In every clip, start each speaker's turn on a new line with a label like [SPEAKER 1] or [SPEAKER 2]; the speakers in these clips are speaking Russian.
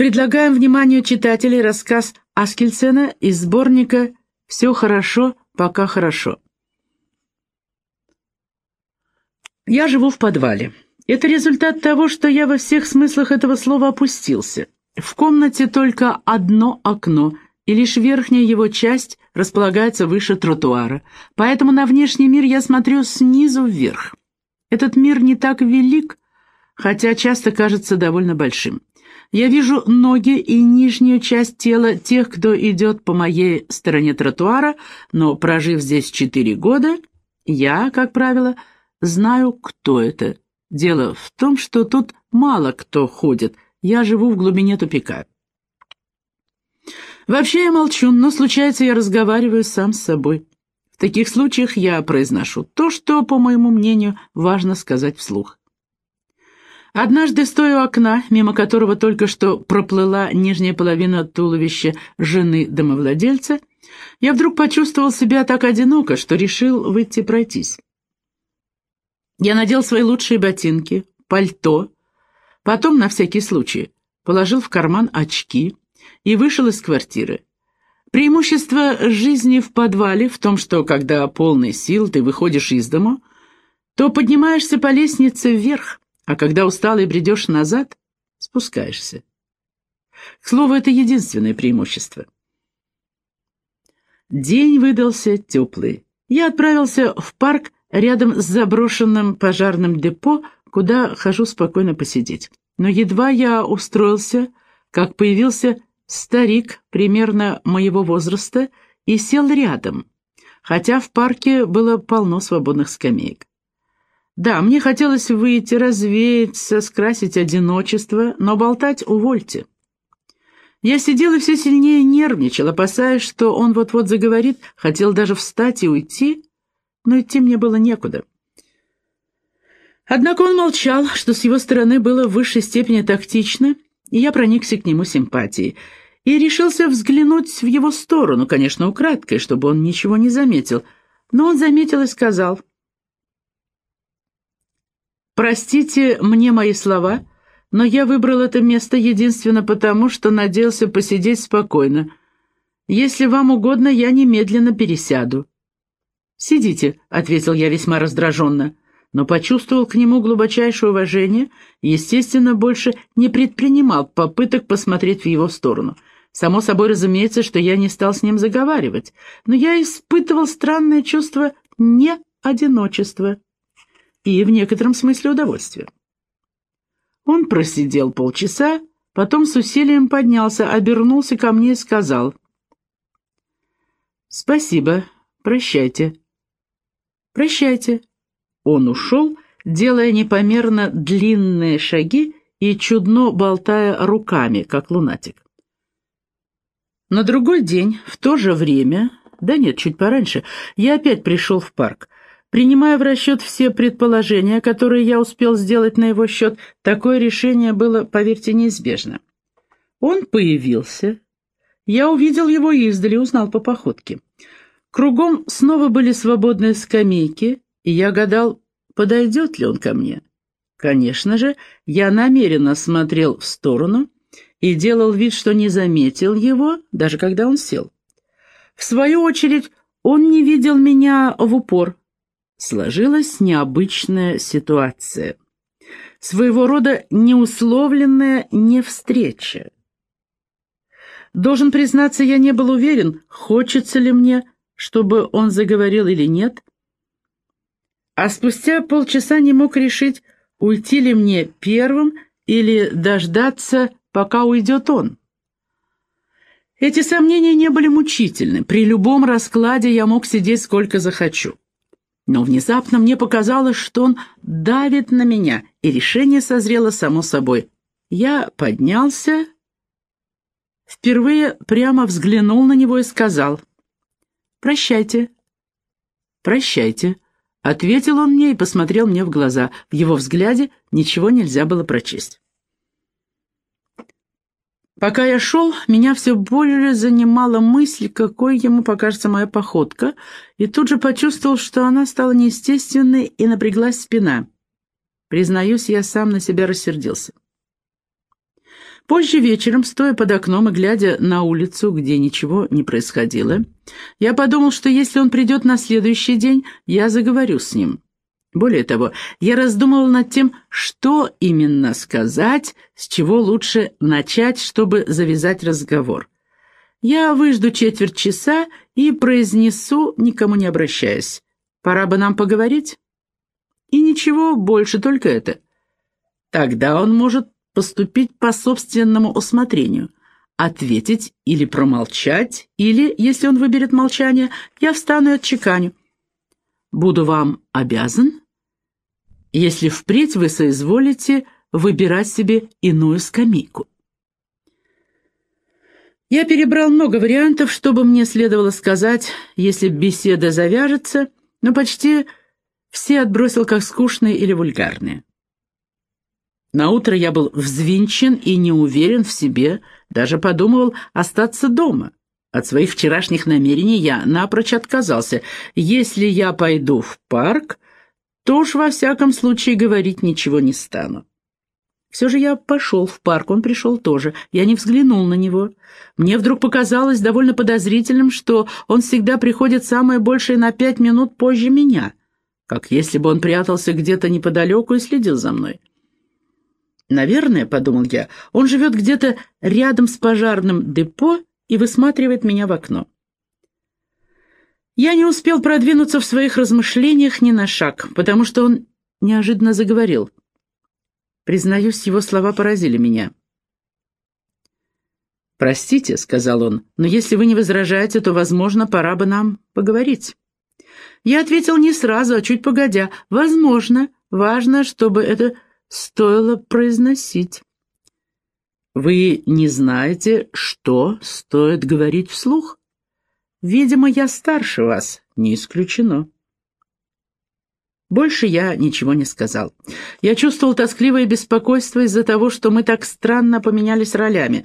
[SPEAKER 1] Предлагаем вниманию читателей рассказ Аскельсена из сборника «Все хорошо, пока хорошо». Я живу в подвале. Это результат того, что я во всех смыслах этого слова опустился. В комнате только одно окно, и лишь верхняя его часть располагается выше тротуара, поэтому на внешний мир я смотрю снизу вверх. Этот мир не так велик, хотя часто кажется довольно большим. Я вижу ноги и нижнюю часть тела тех, кто идет по моей стороне тротуара, но, прожив здесь четыре года, я, как правило, знаю, кто это. Дело в том, что тут мало кто ходит, я живу в глубине тупика. Вообще я молчу, но случается, я разговариваю сам с собой. В таких случаях я произношу то, что, по моему мнению, важно сказать вслух. Однажды, стоя у окна, мимо которого только что проплыла нижняя половина туловища жены домовладельца, я вдруг почувствовал себя так одиноко, что решил выйти пройтись. Я надел свои лучшие ботинки, пальто, потом, на всякий случай, положил в карман очки и вышел из квартиры. Преимущество жизни в подвале в том, что, когда полный сил ты выходишь из дому, то поднимаешься по лестнице вверх, а когда устал и бредешь назад, спускаешься. К слову, это единственное преимущество. День выдался теплый. Я отправился в парк рядом с заброшенным пожарным депо, куда хожу спокойно посидеть. Но едва я устроился, как появился старик примерно моего возраста и сел рядом, хотя в парке было полно свободных скамеек. Да, мне хотелось выйти, развеяться, скрасить одиночество, но болтать увольте. Я сидел и все сильнее нервничал, опасаясь, что он вот-вот заговорит, хотел даже встать и уйти, но идти мне было некуда. Однако он молчал, что с его стороны было в высшей степени тактично, и я проникся к нему симпатией, и решился взглянуть в его сторону, конечно, украдкой, чтобы он ничего не заметил, но он заметил и сказал, «Простите мне мои слова, но я выбрал это место единственно потому, что надеялся посидеть спокойно. Если вам угодно, я немедленно пересяду». «Сидите», — ответил я весьма раздраженно, но почувствовал к нему глубочайшее уважение и, естественно, больше не предпринимал попыток посмотреть в его сторону. Само собой разумеется, что я не стал с ним заговаривать, но я испытывал странное чувство неодиночества и в некотором смысле удовольствия. Он просидел полчаса, потом с усилием поднялся, обернулся ко мне и сказал «Спасибо, прощайте». «Прощайте». Он ушел, делая непомерно длинные шаги и чудно болтая руками, как лунатик. На другой день, в то же время, да нет, чуть пораньше, я опять пришел в парк. Принимая в расчет все предположения, которые я успел сделать на его счет, такое решение было, поверьте, неизбежно. Он появился. Я увидел его издали, узнал по походке. Кругом снова были свободные скамейки, и я гадал, подойдет ли он ко мне. Конечно же, я намеренно смотрел в сторону и делал вид, что не заметил его, даже когда он сел. В свою очередь, он не видел меня в упор. Сложилась необычная ситуация. Своего рода неусловленная невстреча. Должен признаться, я не был уверен, хочется ли мне чтобы он заговорил или нет, а спустя полчаса не мог решить, уйти ли мне первым или дождаться, пока уйдет он. Эти сомнения не были мучительны, при любом раскладе я мог сидеть сколько захочу. Но внезапно мне показалось, что он давит на меня, и решение созрело само собой. Я поднялся, впервые прямо взглянул на него и сказал — «Прощайте». «Прощайте», — ответил он мне и посмотрел мне в глаза. В его взгляде ничего нельзя было прочесть. Пока я шел, меня все более занимала мысль, какой ему покажется моя походка, и тут же почувствовал, что она стала неестественной и напряглась спина. Признаюсь, я сам на себя рассердился. Позже вечером, стоя под окном и глядя на улицу, где ничего не происходило, я подумал, что если он придет на следующий день, я заговорю с ним. Более того, я раздумывал над тем, что именно сказать, с чего лучше начать, чтобы завязать разговор. Я выжду четверть часа и произнесу, никому не обращаясь. Пора бы нам поговорить? И ничего больше, только это. Тогда он может поступить по собственному усмотрению, ответить или промолчать, или, если он выберет молчание, я встану и отчеканю. Буду вам обязан, если впредь вы соизволите выбирать себе иную скамейку. Я перебрал много вариантов, что бы мне следовало сказать, если беседа завяжется, но почти все отбросил как скучные или вульгарные. На утро я был взвинчен и не уверен в себе, даже подумывал остаться дома. От своих вчерашних намерений я напрочь отказался. Если я пойду в парк, то уж во всяком случае говорить ничего не стану. Все же я пошел в парк, он пришел тоже. Я не взглянул на него. Мне вдруг показалось довольно подозрительным, что он всегда приходит самое большее на пять минут позже меня, как если бы он прятался где-то неподалеку и следил за мной. Наверное, — подумал я, — он живет где-то рядом с пожарным депо и высматривает меня в окно. Я не успел продвинуться в своих размышлениях ни на шаг, потому что он неожиданно заговорил. Признаюсь, его слова поразили меня. «Простите», — сказал он, — «но если вы не возражаете, то, возможно, пора бы нам поговорить». Я ответил не сразу, а чуть погодя. «Возможно. Важно, чтобы это стоило произносить. Вы не знаете, что стоит говорить вслух? Видимо, я старше вас, не исключено. Больше я ничего не сказал. Я чувствовал тоскливое беспокойство из-за того, что мы так странно поменялись ролями.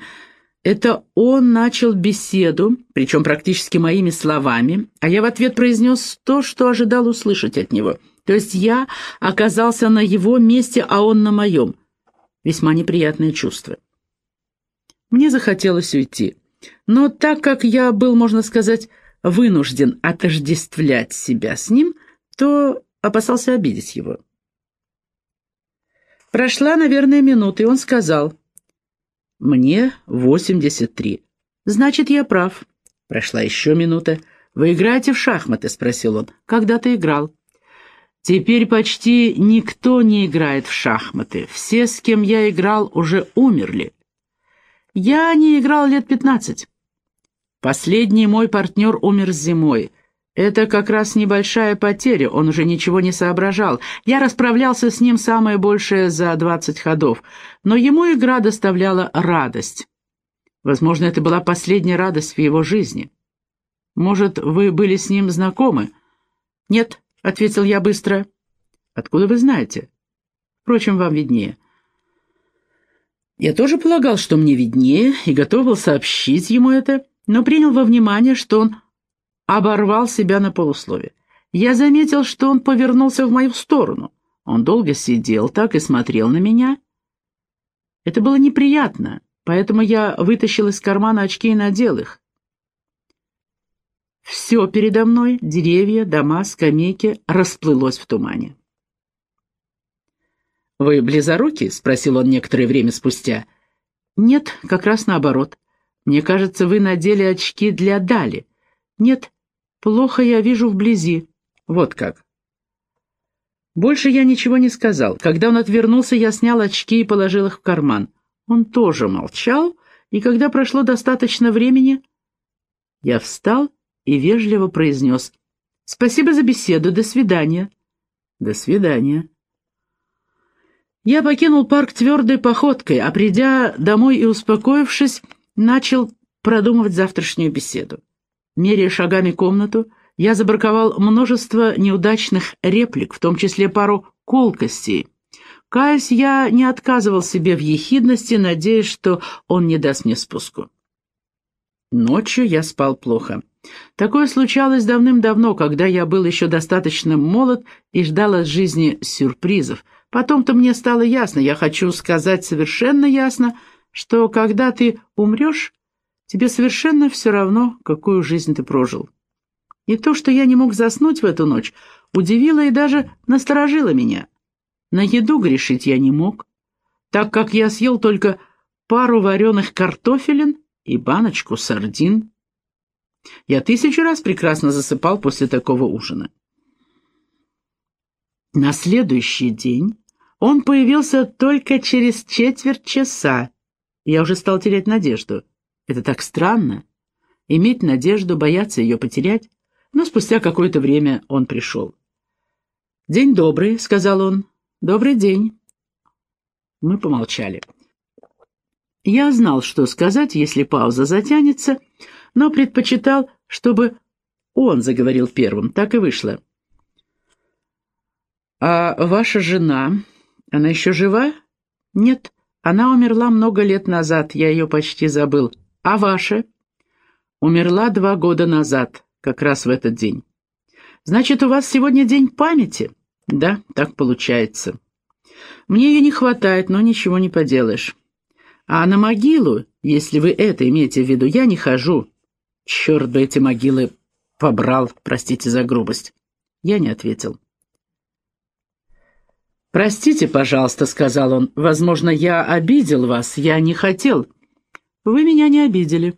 [SPEAKER 1] Это он начал беседу, причем практически моими словами, а я в ответ произнес то, что ожидал услышать от него — то есть я оказался на его месте, а он на моем. Весьма неприятное чувство. Мне захотелось уйти. Но так как я был, можно сказать, вынужден отождествлять себя с ним, то опасался обидеть его. Прошла, наверное, минута, и он сказал, «Мне 83. Значит, я прав». Прошла еще минута. «Вы играете в шахматы?» — спросил он. «Когда ты играл?» Теперь почти никто не играет в шахматы. Все, с кем я играл, уже умерли. Я не играл лет пятнадцать. Последний мой партнер умер зимой. Это как раз небольшая потеря, он уже ничего не соображал. Я расправлялся с ним самое большее за двадцать ходов, но ему игра доставляла радость. Возможно, это была последняя радость в его жизни. Может, вы были с ним знакомы? Нет, ответил я быстро. «Откуда вы знаете?» «Впрочем, вам виднее». Я тоже полагал, что мне виднее, и готов был сообщить ему это, но принял во внимание, что он оборвал себя на полуслове. Я заметил, что он повернулся в мою сторону. Он долго сидел так и смотрел на меня. Это было неприятно, поэтому я вытащил из кармана очки и надел их. Все передо мной, деревья, дома, скамейки, расплылось в тумане. «Вы близорукий?» — спросил он некоторое время спустя. «Нет, как раз наоборот. Мне кажется, вы надели очки для Дали. Нет, плохо я вижу вблизи. Вот как». Больше я ничего не сказал. Когда он отвернулся, я снял очки и положил их в карман. Он тоже молчал, и когда прошло достаточно времени, я встал и вежливо произнес «Спасибо за беседу, до свидания». «До свидания». Я покинул парк твердой походкой, а придя домой и успокоившись, начал продумывать завтрашнюю беседу. Меряя шагами комнату, я забраковал множество неудачных реплик, в том числе пару колкостей. Каясь, я не отказывал себе в ехидности, надеясь, что он не даст мне спуску. Ночью я спал плохо. Такое случалось давным-давно, когда я был еще достаточно молод и ждал от жизни сюрпризов. Потом-то мне стало ясно, я хочу сказать совершенно ясно, что когда ты умрешь, тебе совершенно все равно, какую жизнь ты прожил. И то, что я не мог заснуть в эту ночь, удивило и даже насторожило меня. На еду грешить я не мог, так как я съел только пару вареных картофелин и баночку сардин. Я тысячу раз прекрасно засыпал после такого ужина. На следующий день он появился только через четверть часа. Я уже стал терять надежду. Это так странно. Иметь надежду, бояться ее потерять. Но спустя какое-то время он пришел. «День добрый», — сказал он. «Добрый день». Мы помолчали. Я знал, что сказать, если пауза затянется, но предпочитал, чтобы он заговорил первым. Так и вышло. «А ваша жена, она еще жива?» «Нет, она умерла много лет назад, я ее почти забыл. А ваша?» «Умерла два года назад, как раз в этот день». «Значит, у вас сегодня день памяти?» «Да, так получается». «Мне ее не хватает, но ничего не поделаешь». «А на могилу, если вы это имеете в виду, я не хожу». «Черт бы эти могилы побрал, простите за грубость». Я не ответил. «Простите, пожалуйста», — сказал он. «Возможно, я обидел вас. Я не хотел». «Вы меня не обидели».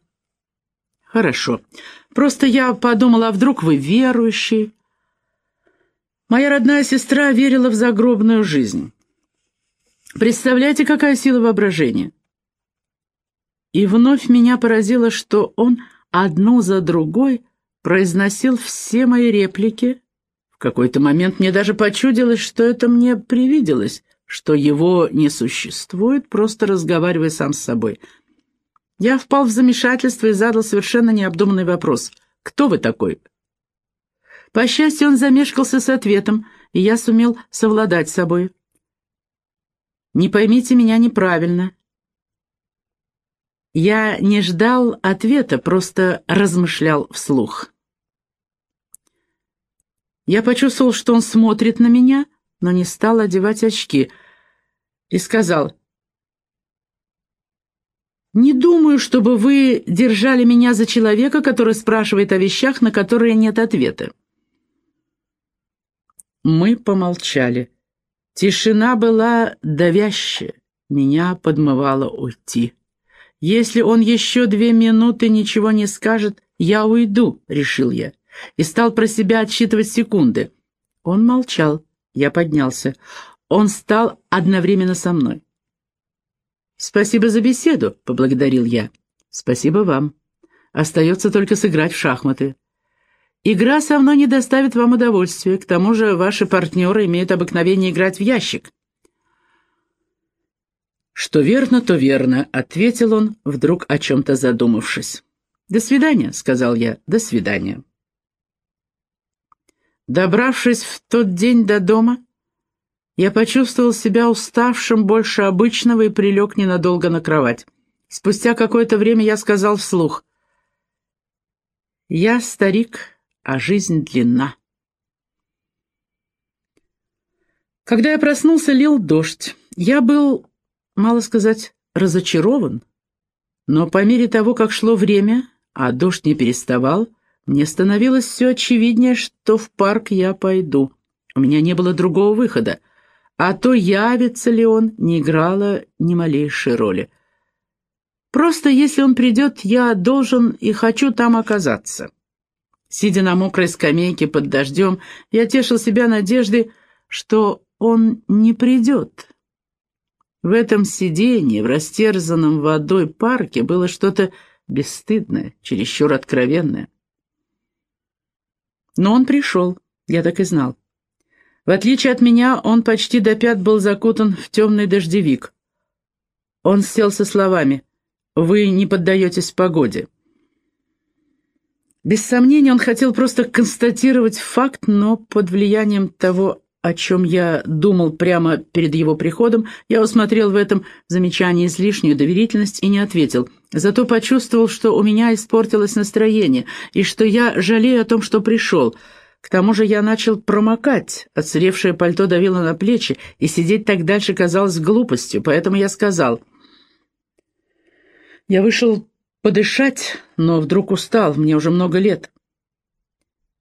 [SPEAKER 1] «Хорошо. Просто я подумала, а вдруг вы верующий?» Моя родная сестра верила в загробную жизнь. Представляете, какая сила воображения? И вновь меня поразило, что он одну за другой произносил все мои реплики, в какой-то момент мне даже почудилось, что это мне привиделось, что его не существует, просто разговаривая сам с собой. Я впал в замешательство и задал совершенно необдуманный вопрос. «Кто вы такой?» По счастью, он замешкался с ответом, и я сумел совладать с собой. «Не поймите меня неправильно. Я не ждал ответа, просто размышлял вслух». Я почувствовал, что он смотрит на меня, но не стал одевать очки, и сказал, «Не думаю, чтобы вы держали меня за человека, который спрашивает о вещах, на которые нет ответа». Мы помолчали. Тишина была давящая, меня подмывало уйти. «Если он еще две минуты ничего не скажет, я уйду», — решил я и стал про себя отсчитывать секунды. Он молчал, я поднялся. Он стал одновременно со мной. «Спасибо за беседу», — поблагодарил я. «Спасибо вам. Остается только сыграть в шахматы. Игра со мной не доставит вам удовольствия, к тому же ваши партнеры имеют обыкновение играть в ящик». «Что верно, то верно», — ответил он, вдруг о чем-то задумавшись. «До свидания», — сказал я, — «до свидания». Добравшись в тот день до дома, я почувствовал себя уставшим больше обычного и прилег ненадолго на кровать. Спустя какое-то время я сказал вслух. «Я старик, а жизнь длинна». Когда я проснулся, лил дождь. Я был, мало сказать, разочарован. Но по мере того, как шло время, а дождь не переставал, мне становилось все очевиднее, что в парк я пойду. У меня не было другого выхода. А то, явится ли он, не играло ни малейшей роли. Просто если он придет, я должен и хочу там оказаться. Сидя на мокрой скамейке под дождем, я тешил себя надеждой, что он не придет. В этом сидении, в растерзанном водой парке, было что-то бесстыдное, чересчур откровенное. Но он пришел, я так и знал. В отличие от меня, он почти до пят был закутан в темный дождевик. Он сел со словами «Вы не поддаетесь погоде». Без сомнения, он хотел просто констатировать факт, но под влиянием того о чем я думал прямо перед его приходом, я усмотрел в этом замечании излишнюю доверительность и не ответил. Зато почувствовал, что у меня испортилось настроение, и что я жалею о том, что пришел. К тому же я начал промокать, отсыревшее пальто давило на плечи, и сидеть так дальше казалось глупостью, поэтому я сказал, Я вышел подышать, но вдруг устал, мне уже много лет.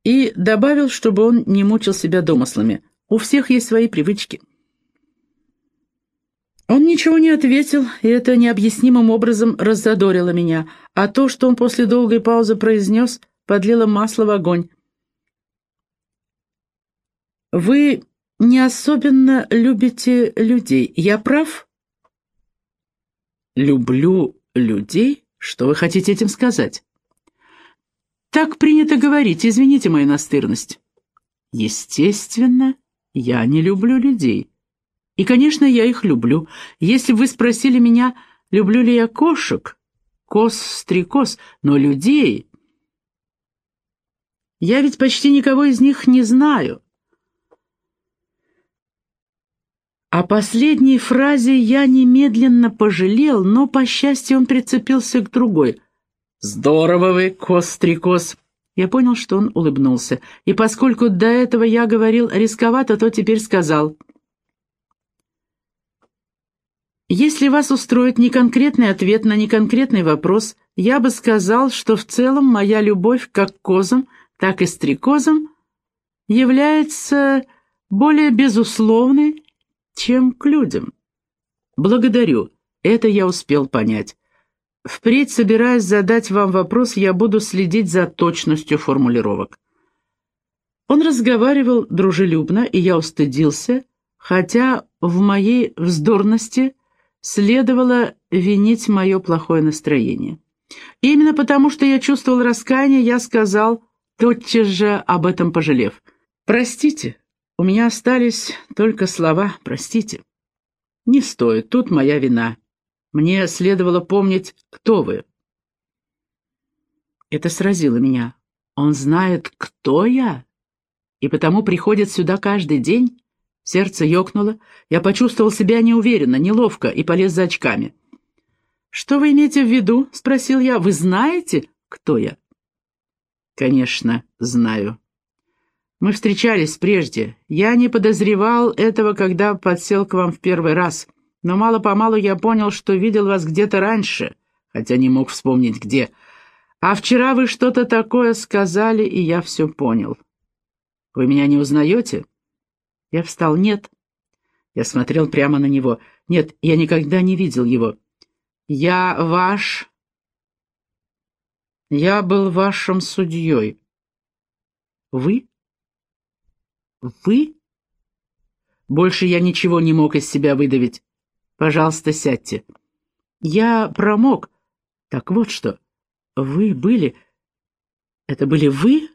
[SPEAKER 1] И добавил, чтобы он не мучил себя домыслами. У всех есть свои привычки. Он ничего не ответил, и это необъяснимым образом раззадорило меня, а то, что он после долгой паузы произнес, подлило масло в огонь. «Вы не особенно любите людей, я прав?» «Люблю людей? Что вы хотите этим сказать?» «Так принято говорить, извините мою настырность». «Естественно, я не люблю людей». И, конечно, я их люблю. Если бы вы спросили меня, люблю ли я кошек, коз, стрекоз, но людей... Я ведь почти никого из них не знаю. О последней фразе я немедленно пожалел, но, по счастью, он прицепился к другой. «Здорово вы, коз-стрекоз!» Я понял, что он улыбнулся, и поскольку до этого я говорил рисковато, то теперь сказал — если вас устроит не конкретный ответ на неконкретный вопрос, я бы сказал, что в целом моя любовь как к козам, так и стрекозам является более безусловной, чем к людям. Благодарю, это я успел понять. Впредь, собираясь задать вам вопрос, я буду следить за точностью формулировок. Он разговаривал дружелюбно, и я устыдился, хотя в моей вздорности – следовало винить мое плохое настроение. Именно потому, что я чувствовал раскаяние, я сказал, тотчас же об этом пожалев. «Простите, у меня остались только слова «простите». Не стоит, тут моя вина. Мне следовало помнить, кто вы». Это сразило меня. Он знает, кто я, и потому приходит сюда каждый день. Сердце ёкнуло, я почувствовал себя неуверенно, неловко и полез за очками. «Что вы имеете в виду?» — спросил я. «Вы знаете, кто я?» «Конечно, знаю. Мы встречались прежде. Я не подозревал этого, когда подсел к вам в первый раз, но мало-помалу я понял, что видел вас где-то раньше, хотя не мог вспомнить где. А вчера вы что-то такое сказали, и я все понял. Вы меня не узнаете?» Я встал. «Нет». Я смотрел прямо на него. «Нет, я никогда не видел его. Я ваш...» «Я был вашим судьей». «Вы?» «Вы?» Больше я ничего не мог из себя выдавить. «Пожалуйста, сядьте». «Я промок». «Так вот что. Вы были...» «Это были вы?»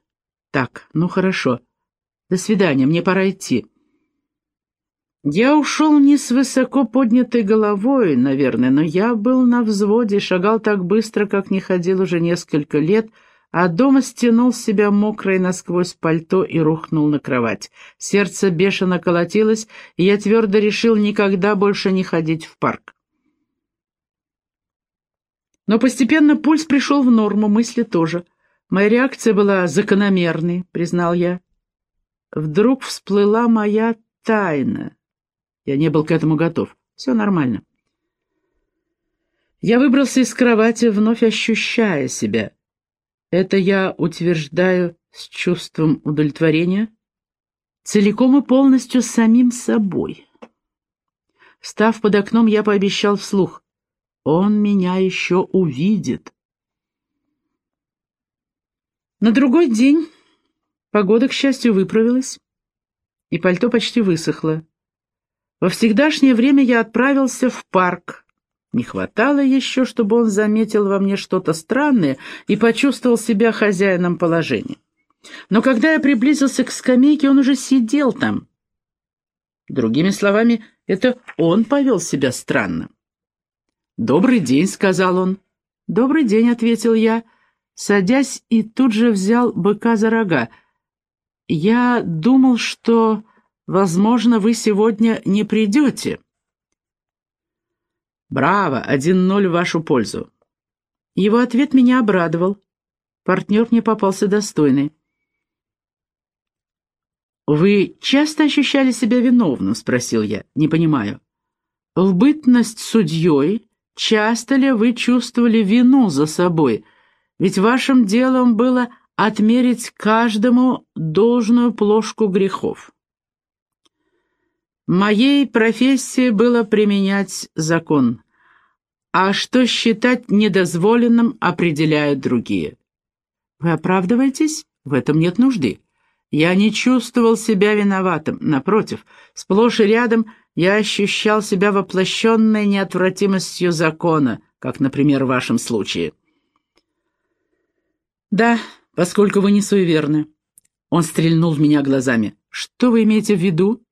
[SPEAKER 1] «Так, ну хорошо. До свидания, мне пора идти». Я ушел не с высоко поднятой головой, наверное, но я был на взводе, шагал так быстро, как не ходил уже несколько лет, а дома стянул себя мокрое насквозь пальто и рухнул на кровать. Сердце бешено колотилось, и я твердо решил никогда больше не ходить в парк. Но постепенно пульс пришел в норму, мысли тоже. Моя реакция была закономерной, признал я. Вдруг всплыла моя тайна. Я не был к этому готов. Все нормально. Я выбрался из кровати, вновь ощущая себя. Это я утверждаю с чувством удовлетворения, целиком и полностью самим собой. Став под окном, я пообещал вслух. Он меня еще увидит. На другой день погода, к счастью, выправилась, и пальто почти высохло. Во всегдашнее время я отправился в парк. Не хватало еще, чтобы он заметил во мне что-то странное и почувствовал себя хозяином положения. Но когда я приблизился к скамейке, он уже сидел там. Другими словами, это он повел себя странно. «Добрый день», — сказал он. «Добрый день», — ответил я, садясь и тут же взял быка за рога. «Я думал, что...» Возможно, вы сегодня не придете. Браво, 1-0 в вашу пользу. Его ответ меня обрадовал. Партнер мне попался достойный. «Вы часто ощущали себя виновным?» — спросил я. «Не понимаю». «В бытность судьей часто ли вы чувствовали вину за собой, ведь вашим делом было отмерить каждому должную плошку грехов. Моей профессией было применять закон, а что считать недозволенным, определяют другие. Вы оправдываетесь? В этом нет нужды. Я не чувствовал себя виноватым, напротив, сплошь и рядом я ощущал себя воплощенной неотвратимостью закона, как, например, в вашем случае. Да, поскольку вы не суеверны. Он стрельнул в меня глазами. Что вы имеете в виду?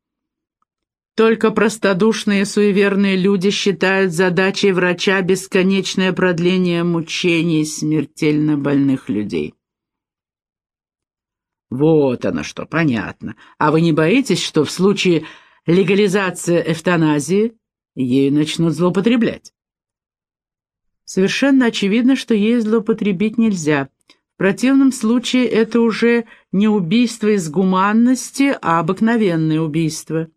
[SPEAKER 1] Только простодушные суеверные люди считают задачей врача бесконечное продление мучений смертельно больных людей. Вот оно что, понятно. А вы не боитесь, что в случае легализации эвтаназии ею начнут злоупотреблять? Совершенно очевидно, что ей злоупотребить нельзя. В противном случае это уже не убийство из гуманности, а обыкновенное убийство.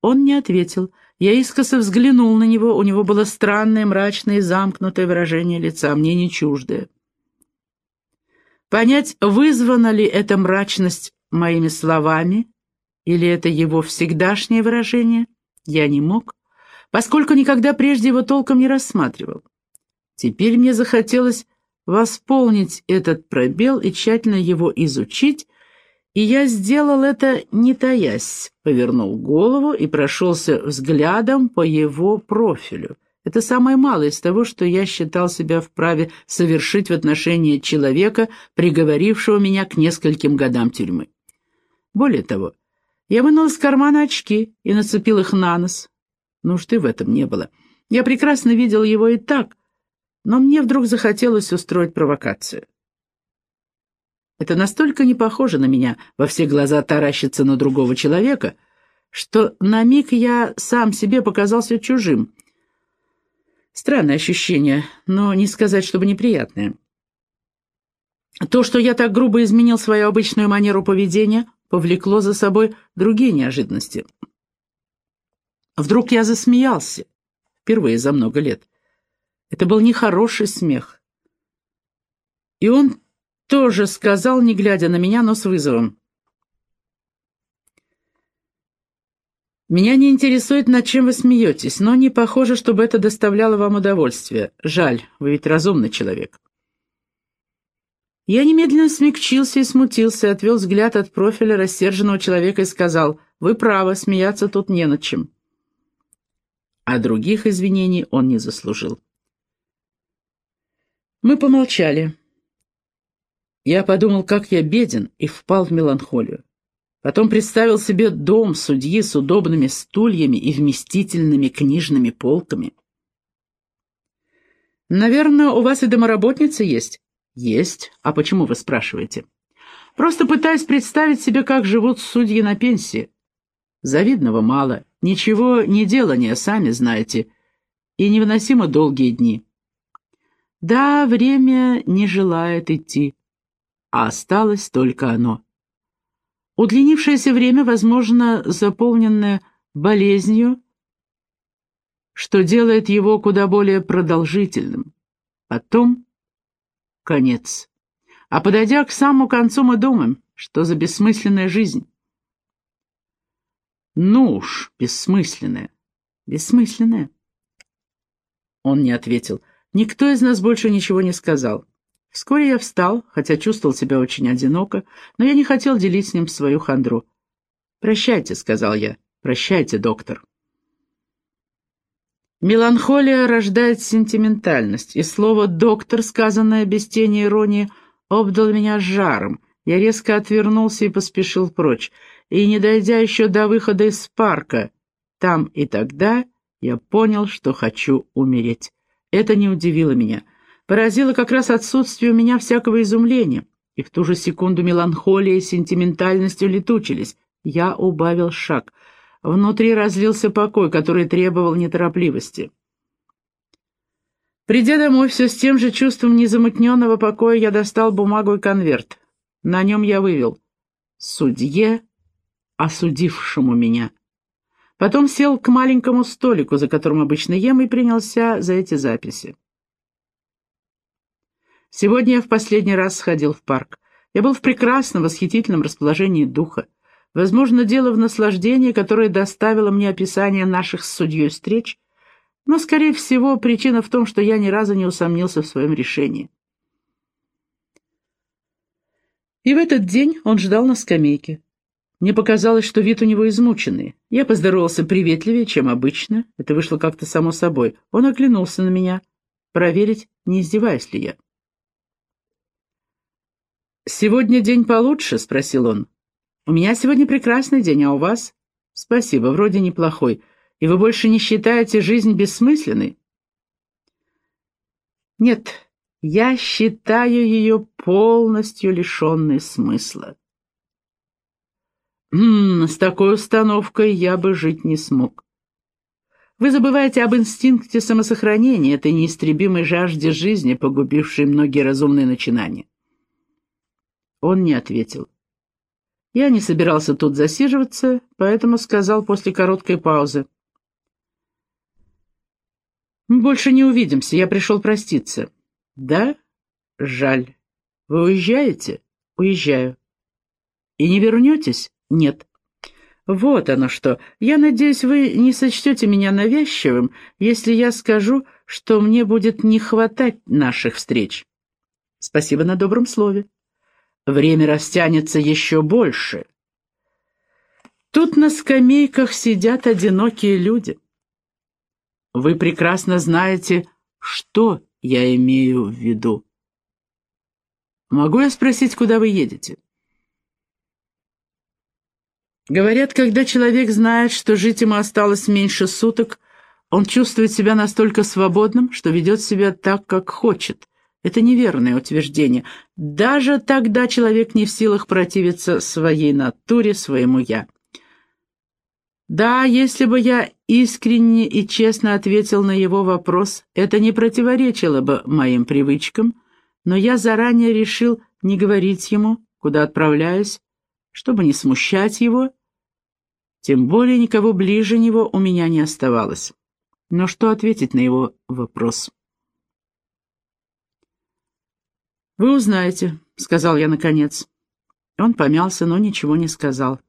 [SPEAKER 1] Он не ответил. Я искоса взглянул на него, у него было странное, мрачное замкнутое выражение лица, мне не чуждое. Понять, вызвана ли эта мрачность моими словами, или это его всегдашнее выражение, я не мог, поскольку никогда прежде его толком не рассматривал. Теперь мне захотелось восполнить этот пробел и тщательно его изучить, и я сделал это не таясь, повернул голову и прошелся взглядом по его профилю. Это самое малое из того, что я считал себя вправе совершить в отношении человека, приговорившего меня к нескольким годам тюрьмы. Более того, я вынул из кармана очки и нацепил их на нос. Нужды в этом не было. Я прекрасно видел его и так, но мне вдруг захотелось устроить провокацию. Это настолько не похоже на меня во все глаза таращиться на другого человека, что на миг я сам себе показался чужим. Странное ощущение, но не сказать, чтобы неприятное. То, что я так грубо изменил свою обычную манеру поведения, повлекло за собой другие неожиданности. Вдруг я засмеялся, впервые за много лет. Это был нехороший смех. И он тоже сказал, не глядя на меня, но с вызовом. «Меня не интересует, над чем вы смеетесь, но не похоже, чтобы это доставляло вам удовольствие. Жаль, вы ведь разумный человек». Я немедленно смягчился и смутился, отвел взгляд от профиля рассерженного человека и сказал, «Вы правы, смеяться тут не над чем». А других извинений он не заслужил. Мы помолчали. Я подумал, как я беден, и впал в меланхолию. Потом представил себе дом судьи с удобными стульями и вместительными книжными полками. «Наверное, у вас и домоработница есть?» «Есть. А почему вы спрашиваете?» «Просто пытаюсь представить себе, как живут судьи на пенсии. Завидного мало, ничего не делания, сами знаете, и невыносимо долгие дни». «Да, время не желает идти а осталось только оно. Удлинившееся время, возможно, заполненное болезнью, что делает его куда более продолжительным. Потом конец. А подойдя к самому концу, мы думаем, что за бессмысленная жизнь. Ну уж, бессмысленная. Бессмысленная. Он не ответил. Никто из нас больше ничего не сказал. Вскоре я встал, хотя чувствовал себя очень одиноко, но я не хотел делить с ним свою хандру. «Прощайте», — сказал я. «Прощайте, доктор». Меланхолия рождает сентиментальность, и слово «доктор», сказанное без тени иронии, обдал меня жаром. Я резко отвернулся и поспешил прочь, и, не дойдя еще до выхода из парка, там и тогда я понял, что хочу умереть. Это не удивило меня — Поразило как раз отсутствие у меня всякого изумления, и в ту же секунду меланхолия и сентиментальность улетучились. Я убавил шаг. Внутри разлился покой, который требовал неторопливости. Придя домой все с тем же чувством незамутненного покоя, я достал бумагу и конверт. На нем я вывел «Судье, осудившему меня». Потом сел к маленькому столику, за которым обычно ем, и принялся за эти записи. Сегодня я в последний раз сходил в парк. Я был в прекрасном, восхитительном расположении духа. Возможно, дело в наслаждении, которое доставило мне описание наших с судьей встреч, но, скорее всего, причина в том, что я ни разу не усомнился в своем решении. И в этот день он ждал на скамейке. Мне показалось, что вид у него измученный. Я поздоровался приветливее, чем обычно. Это вышло как-то само собой. Он оглянулся на меня, проверить, не издеваюсь ли я. «Сегодня день получше?» — спросил он. «У меня сегодня прекрасный день, а у вас?» «Спасибо, вроде неплохой. И вы больше не считаете жизнь бессмысленной?» «Нет, я считаю ее полностью лишенной смысла». «Ммм, с такой установкой я бы жить не смог». Вы забываете об инстинкте самосохранения, этой неистребимой жажде жизни, погубившей многие разумные начинания. Он не ответил. Я не собирался тут засиживаться, поэтому сказал после короткой паузы. «Мы больше не увидимся, я пришел проститься». «Да? Жаль. Вы уезжаете?» «Уезжаю». «И не вернетесь?» «Нет». «Вот оно что. Я надеюсь, вы не сочтете меня навязчивым, если я скажу, что мне будет не хватать наших встреч». «Спасибо на добром слове» время растянется еще больше. Тут на скамейках сидят одинокие люди. Вы прекрасно знаете, что я имею в виду. Могу я спросить, куда вы едете? Говорят, когда человек знает, что жить ему осталось меньше суток, он чувствует себя настолько свободным, что ведет себя так, как хочет. Это неверное утверждение. Даже тогда человек не в силах противиться своей натуре, своему «я». Да, если бы я искренне и честно ответил на его вопрос, это не противоречило бы моим привычкам, но я заранее решил не говорить ему, куда отправляюсь, чтобы не смущать его, тем более никого ближе него у меня не оставалось. Но что ответить на его вопрос? «Вы узнаете», — сказал я наконец. Он помялся, но ничего не сказал.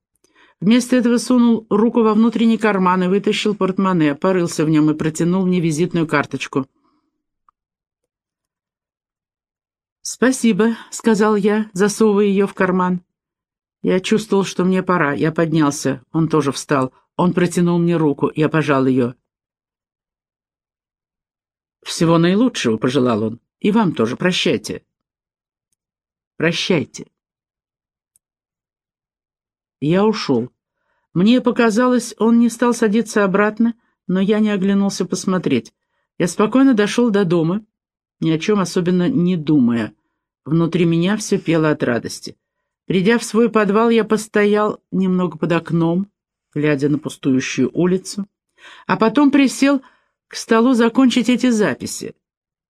[SPEAKER 1] Вместо этого сунул руку во внутренний карман и вытащил портмоне, порылся в нем и протянул мне визитную карточку. «Спасибо», — сказал я, засовывая ее в карман. Я чувствовал, что мне пора. Я поднялся. Он тоже встал. Он протянул мне руку. Я пожал ее. «Всего наилучшего», — пожелал он. «И вам тоже. Прощайте». Прощайте. Я ушел. Мне показалось, он не стал садиться обратно, но я не оглянулся посмотреть. Я спокойно дошел до дома, ни о чем особенно не думая. Внутри меня все пело от радости. Придя в свой подвал, я постоял немного под окном, глядя на пустующую улицу, а потом присел к столу закончить эти записи.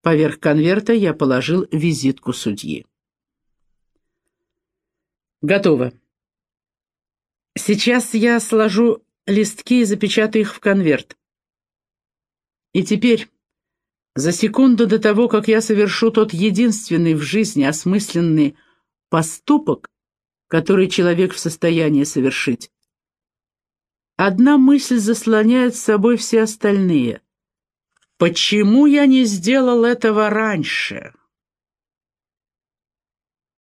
[SPEAKER 1] Поверх конверта я положил визитку судьи. Готово. Сейчас я сложу листки и запечатаю их в конверт. И теперь, за секунду до того, как я совершу тот единственный в жизни осмысленный поступок, который человек в состоянии совершить, одна мысль заслоняет с собой все остальные. Почему я не сделал этого раньше?»